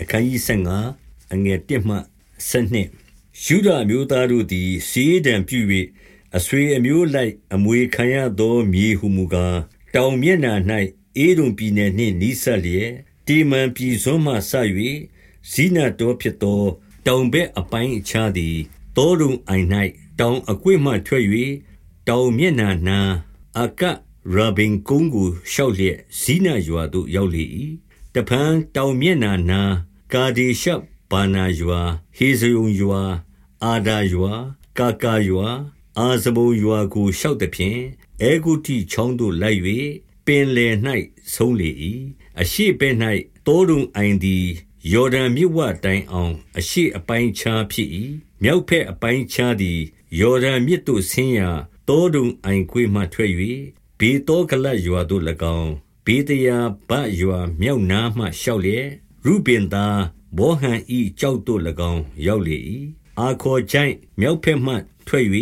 အခန်းကြီး15အငယ်1မှ7ယူဒမျိုးသားတို့သည်စီးဒံပြု၍အဆွေအမျိုးလိုက်အမွေခံရသောမြေဟုမူကားတောင်မျက်နှာ၌အေဒုံပြည်နယ်နှင့်နီးစပ်လျက်တီမန်ပြည်စွန်းမှဆ၍ဇိနတော်ဖြစ်သောတောင်ဘက်အပိုင်းအခြားသည်တောတုံအိုင်၌တောင်အကွေ့မှထွက်၍တောင်မျက်နှာနာအကရဘင်ကုန်းကိုရှောက်လျက်ဇိနရွာသို့ရောက်လေ၏ တဖန်တောင်မျက်နှာနာကာဒေရှဘာနာရွာဟေဇယုံရွာအာဒါရွာကာကာရွာအာဇမုံရွာကိုရှောက်သည်ဖြင့်အေဂုတိချောင်းသို့လိုက်၍ပင်လယ်၌ဆုံးလေ၏အရှိဘဲ၌တောတုံအိုင်သည်ယော်ဒန်မြစ်ဝတိုင်အောင် အရှိအပိုင်းခြားဖြစ်၏မြောက်ဖက်အပိုင်းခြားသည်ယော်ဒန်မြစ်သို့ဆင်းရာတောတုံအိုင်ခွေမှထွက်၍ဘေတောကလရွာသို့၎င်း ဘေတရာဘရွာမြောက်နားမှရှောက်လျက်ရုပင်သားဘောဟန်ဤကြောက်သို့၎င်းရောက်လေ၏အာခေါ်ချိုင်မြောက်ဖက်မှထွက်၍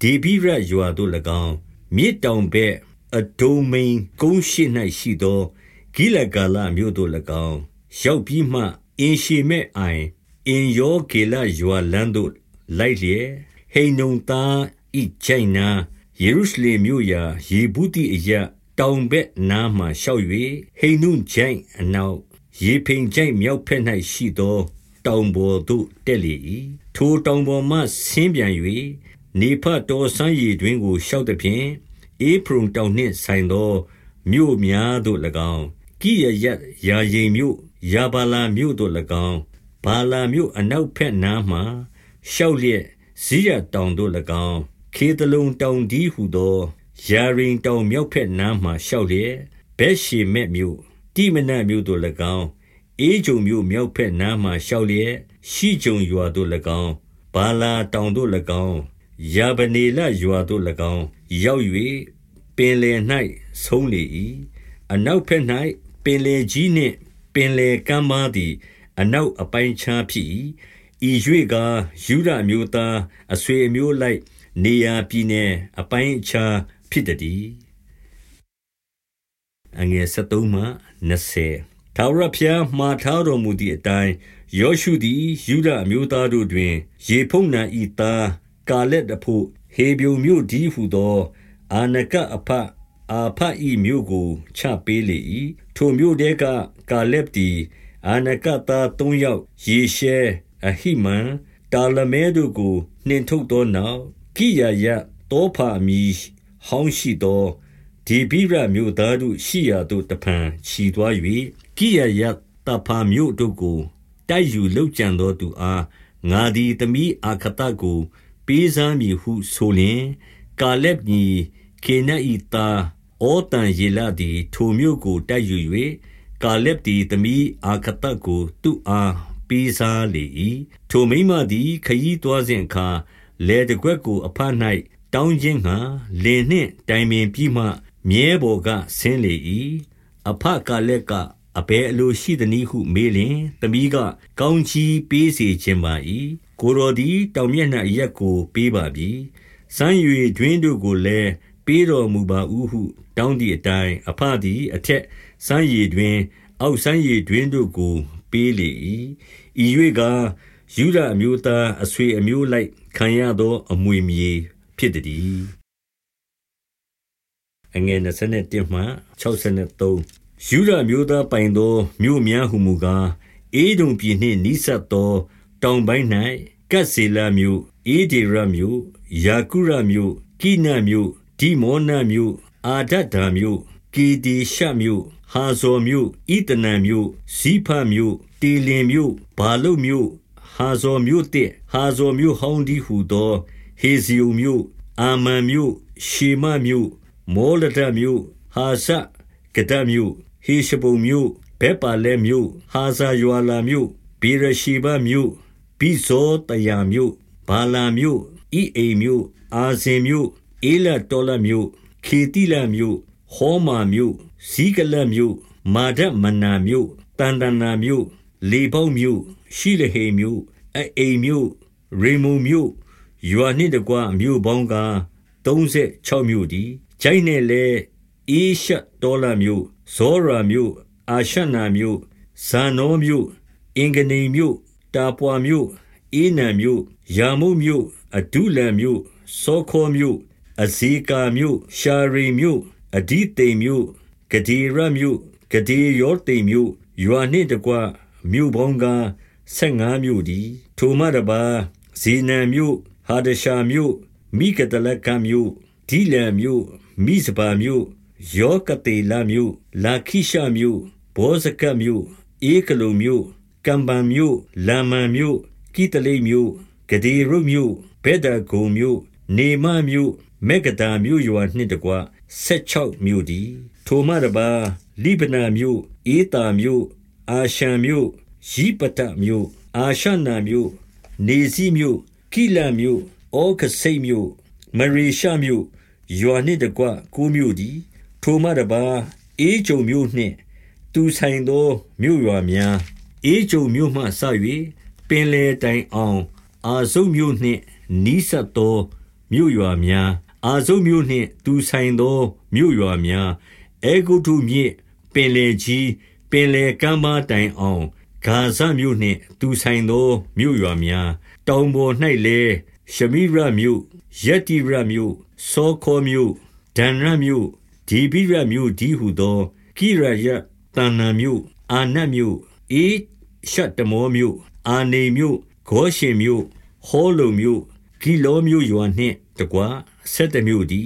ဒေဘိရရွာသို့၎င်းမြစ်တောင်ဘက်အဒုံမိန်ကုန်းရှိ၌ရှိသောဂိလဂါလမြို့သို့၎င်းရောက်ပြီးမှအင်ရှိမဲ့အိုင်အင်ယောဂေလရွာလန်းသို့လိုက်လျက်ဟိန်နုံသားဤချိုင်နာယေရုရှလင်မြို့ရာယေဗုတိအရ တောင်ဘက်နားမှရှောက်၍ဟိန်နုံချိုင်အနောက်ရေဖိန်ချိုင်မြောက်ဖက်၌ရှိသော တောင်ပေါ်သို့တက်လေ၏ထိုတောင်ပေါ်မှဆင်းပြန်၍နေဖတ်တော်ဆန်းရည်တွင်ကိုရှောက်သည်ဖြင့်အေဖရုံတောင်နှင့်ဆိုင်သောမြို့များသို့၎င်းကိရယရာရင်မြို့ယာဘာလာမြို့သို့၎င်းဘာလာမြို့အနောက်ဖက်နားမှရှောက်လျက်ဇိရတောင်သို့၎င်းခေတလုံတောင်ဒီဟုသော ယာရင်တောင်မြောက်ဖက်နားမှရှောက်လျက်ဘက်ရှေမက်မြို့တိမနမြို့သို့၎င်းအေဂျုံမြို့မြောက်ဖက်နားမှရှောက်လျက်ရှိကြုံရွာသို့၎င်းဘာလာတောင်သို့၎င်းယာဗနေလရွာသို့၎င်းရောက်၍ပင်လယ်၌ဆုံးလေ၏အနောက်ဖက်၌ပင်လယ်ကြီးနှင့်ပင်လယ်ကမ်းပါးသည် အနောက်အပိုင်းခြားဖြစ်၏ဤရွေကယူဒအမျိုးသားအဆွေအမျိုးလိုက် နေရာပြည်နယ်အပိုင်းအခြား ဖြစ်သည်အငယ်73မှ20ထာဝရဘုရားမှားထားတော်မူသည့်အတိုင်းယောရှုသည်ယူဒအမျိုးသားတို့တွင် ရေဖုန်နံဤသားကာလက်အဖို့ဟေဗျုံမြို့ဒီဟုသော အာနကအဖအာဖဤမြို့ကို ချပေးလေ၏ထိုမြို့တဲကကာလက်တီအာနကသား၃ယောက်ယေရှဲအဟိမန်တာလမဲတို့ကိုနှင်ထုတ်သောနောက်ကိယယတောဖာမီ ဟောင်းရှိသောဒီဗိရမြို့သားတို့ရှိရာသို့တဖန်ခြီသွား၍ကိယယတဖာမြို့တို့ကိုတိုက်ယူလောက်ကြံသောသူအားငါသည်သမီးအာခတကို ပေးစားမည်ဟုဆိုလျင် ကာလက်ညီကေနဤသားဩတန်ယေလသည်ထိုမြို့ကိုတိုက်ယူ၍ကာလက်သည်သမီးအာခတကိုသူ့အားပေးစားလေ၏ထိုမိမသည်ခยีသွားစဉ်အခါလေတကွက်ကိုအဖ၌တော င်းခြင်းငှာလင်နှင့်တိုင်ပင်ပြီးမှမြဲပေါ်ကဆင်းလေ၏အဖကာလက်ကအဘယ်အလိုရှိသနည်းဟုမေးလျင်သမီးကကောင်းချီးပေးစေခြင်းပါ၏ကိုတော်သည်တောင်မျက်နှာရက်ကိုပေးပါပြီစမ်း၍တွင်တို့ကိုလည်းပေးတော်မူပါဟုဟု တောင်းသည့်အတိုင်းအဖသည်အထက်စမ်းရည်တွင် အောက်စမ်းရည်တွင်တို့ကိုပေးလေ၏ဤ၍ကယူဒအမျိုးသားအဆွေအမျိုးလိုက်ခံရသောအမွေမြေ ဖြစ်သည်အငယ်21မှ63ယူဒအမျိုးသားပိုင်သောမြို့များဟုမူကားအေဒုံပြည်နှင့်နိစပ်သော တောင်ပိုင်း၌ကတ်စေလမြို့အေဒေရမြို့ယာကုရမြို့ကိနမြို့ဒီမောနမြို့အာဒဒါမြို့ကေဒီရှမြို့ဟာဇော်မြို့ဣတနံမြို့ဇိဖမြို့တေလင်မြို့ဘာလုတ်မြို့ဟာဇော်မြို့တစ်ဟာဇော်မြို့ဟောင်းဒီဟုသော ဟေဇီယုံမြို့ အာမန်မြို့ ရှေမမြို့ မောလဒမြို့ ဟာဇကဒမြို့ ဟေရှဘုံမြို့ဘေပါလဲမြို့ ဟာဇာယွာလာမြို့ဘေရရှိဘမြို့ဘိဇောတယာမြို့ဘာလာမြို့ ဣအိမြို့ အာဇင်မြို့အေလတောလမြို့ ခေတိလမြို့ ဟောမာမြို့ဇီကလမြို့ မာဒမနာမြို့တန်တနာမြို့ လေပေါမြို့ ရှိလဟေမြို့ အအိမ်မြို့ရေမုံမြို့ ယွာနှင့်တကွ မြို့ပေါင်းက36မြို့တည်ဂျိုင်းနဲ့လေအေရှတောလမြို့ ဇောရာမြို့ အာရှနာမြို့ ဇာနောမြို့ အင်္ဂနိမ်မြို့ တာပွာမြို့အေနံမြို့ ယာမုတ်မြို့ အဒုလံမြို့ စောခောမြို့ အဇေကာမြို့ ရှာရိမြို့ အဒိသိမ်မြို့ ဂဒေရမြို့ ဂဒေယောသိမ်မြို့ယွာနှင့်တကွ မြို့ပေါင်းကားဆက်ငါးမြို့ဒီထိုမှတပါဇေနံမြို့ ဟာဒရှာမြို့မိဂဒလကမြို့ဒီလံမြို့မိစပါမြို့ယောကတေလမြို့လာခိရှမြို့ဘောဇကမြို့ဧကလုံမြို့ကံပံမြို့လာမန်မြို့ကိတလိမြို့ဂဒေရုမြို့ဘေဒဂုံမြို့နေမမြို့မေဂဒါမြို့ရွာနှင့်တကွ16မြို့ဒီထိုမှတပါလိဗနာမြို့အေတာမြို့အာရှံမြို့ရိပတမြို့အာရှနာမြို့နေစီမြို့ ကိလမြို့ဩခစိတ်မြို့မရေရှမြို့ယွာနှင့်တကွကိုမြို့ဒီထိုမှတပါအေးကြုံမြို့နှင့်သူဆိုင်သောမြို့ရွာများအေးကြုံမြို့မှဆ၍ပင်လေတိုင်အောင် အာဇုတ်မြို့နှင့်နီးစပ်သောမြို့ရွာများအာဇုတ်မြို့နှင့်သူဆိုင်သောမြို့ရွာများအေဂုတုမြစ်ပင်လေကြီးပင်လေကမ်းပါတိုင်အောင် ဂါဇမြို့နှင့် သူဆိုင်သော မြို့ရွာများ တောင်ပေါ်၌လည်း ရှမိရမြို့ ယတိရမြို့ စောခောမြို့ ဒန်ရမြို့ဒီဘိရမြို့ဒီဟုသော ကိရယတန်နာမြို့ အာနတ်မြို့အေရှတမောမြို့ အာနေမြို့ ဂောရှင်မြို့ ဟောလုံမြို့ဂီလောမြို့ယွာနှင့်တကွဆက်တမြို့ဒီ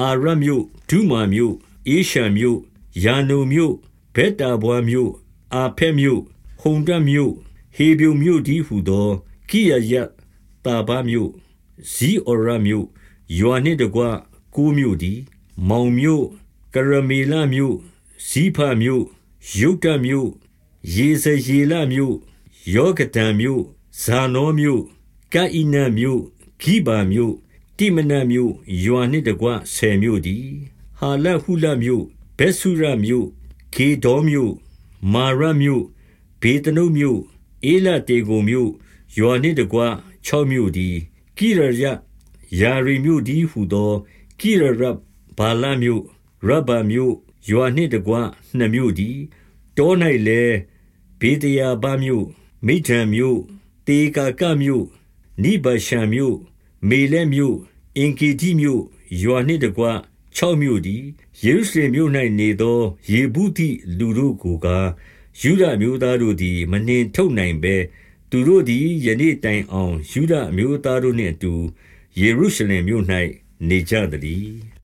အာရမြို့ ဒုမာမြို့အေရှံမြို့ ယာနုမြို့ဘက်တာဘွားမြို့ အာဖက်မြို့ ဟုန်တမြို့ဟေဗျုံမြို့ဒီဟုသော ကိယယတာဘာမြို့ဇီအော်ရမြို့ယွာနှင့်တကွကိုးမြို့ဒီမောင်မြို့ကရမေလမြို့ဇီဖာမြို့ယုတ်တမြို့ယေဇယေလမြို့ယောဂတံမြို့ဇာနောမြို့ကာဣနမြို့ဂိဘာမြို့တိမနမြို့ယွာနှင့်တကွဆယ်မြို့ဒီဟာလဟုလမြို့ဘက်ဆုရမြို့ခေဒေါမြို့မာရမြို့ ဘေတနုမြို့အေလတေကိုမြို့ယွာနှင့်တကွ6မြို့ဒီကိရယယာရီမြို့ဒီဟုသော ကိရရဘာလမြို့ ရဗ္ဗမြို့ယွာနှင့်တကွ2မြို့ဒီတော၌လည်းဘေတယာဘမြို့ မိထံမြို့တေကာကမြို့ နိဗရှံမြို့ မေလက်မြို့ အင်ကီတိမြို့ယွာနှင့်တကွ6မြို့ဒီယေရုရှလင်မြို့၌နေသော ယေဗုသိလူတို့ကိုကား ယူဒမျိုးသားတို့သည် မနှင်ထုတ်နိုင်ဘဲသူတို့သည် ယနေ့တိုင်အောင်ယူဒမျိုးသားတို့နှင့်အတူ ယေရုရှလင်မြို့၌နေကြသည်